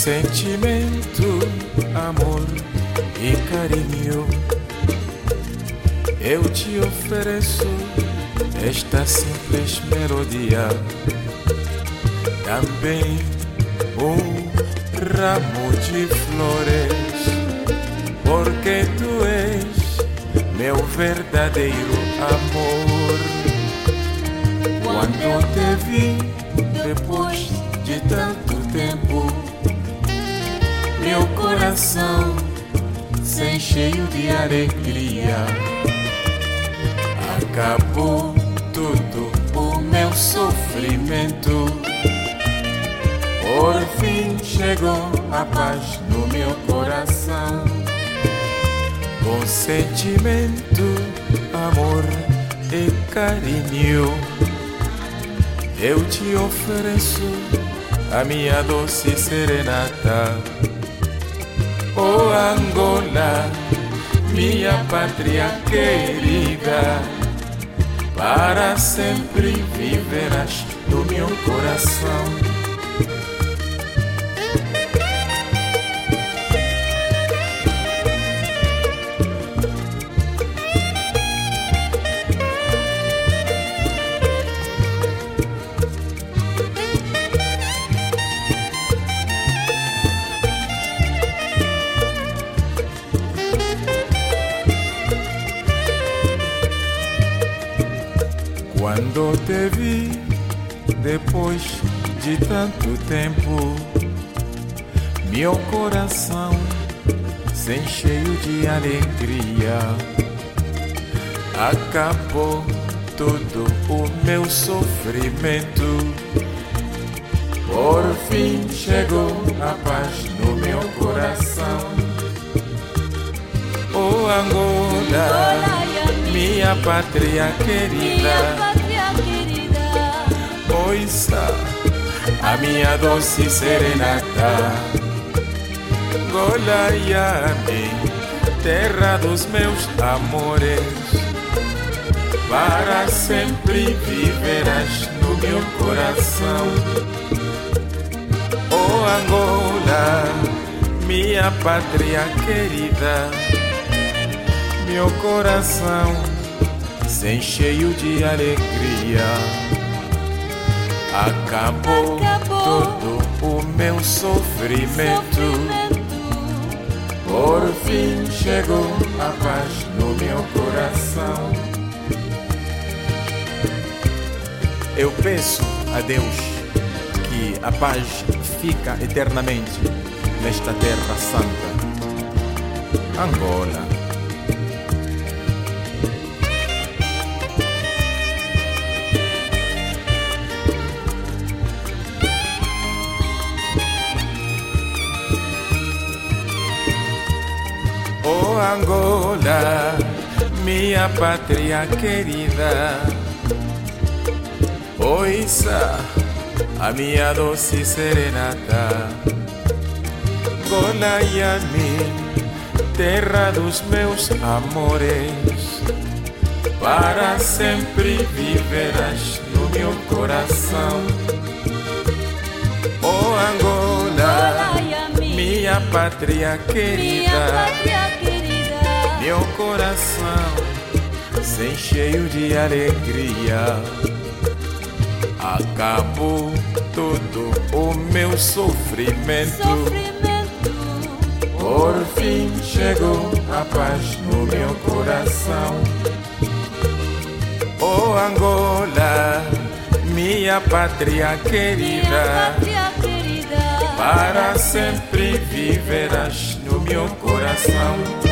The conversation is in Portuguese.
sentimento, amor e carinho, eu te ofereço esta simples melodia. Também um ramo de flores, porque tu és meu verdadeiro amor. Quando te vi depois de tanto tempo, meu coração se encheu de alegria. Acabou tudo o meu sofrimento. Por fim chegou a paz no meu coração. Com sentimento, amor e carinho, eu te ofereço a minha doce serenata. Oh Angola, minha pátria querida, para sempre viverás no meu coração. Quando te vi, depois de tanto tempo, meu coração se encheu de alegria. Acabou todo o meu sofrimento. Por fim chegou a paz no meu coração. Oh Angola, minha pátria querida. Ouça a minha doce serenata. Golaiame, terra dos meus amores. Para sempre viverás no meu coração. Oh Angola, minha pátria querida. Meu coração se encheu de alegria. Acabou, Acabou todo o meu sofrimento. Por fim chegou a paz no meu coração. Eu peço a Deus que a paz fica eternamente nesta terra santa. Angola. Oh Angola, minha pátria querida. Ouça a minha doce serenata. Golaiame, terra dos meus amores. Para sempre viverás no meu coração. Oh Angola, minha pátria querida. Meu coração se encheu de alegria. Acabou todo o meu sofrimento. Por fim chegou a paz no meu coração. Oh Angola, minha pátria querida. Para sempre viverás no meu coração.